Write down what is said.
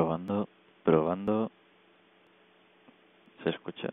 Probando, probando. ¿Se escucha?